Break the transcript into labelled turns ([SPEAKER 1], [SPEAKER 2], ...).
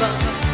[SPEAKER 1] 吧。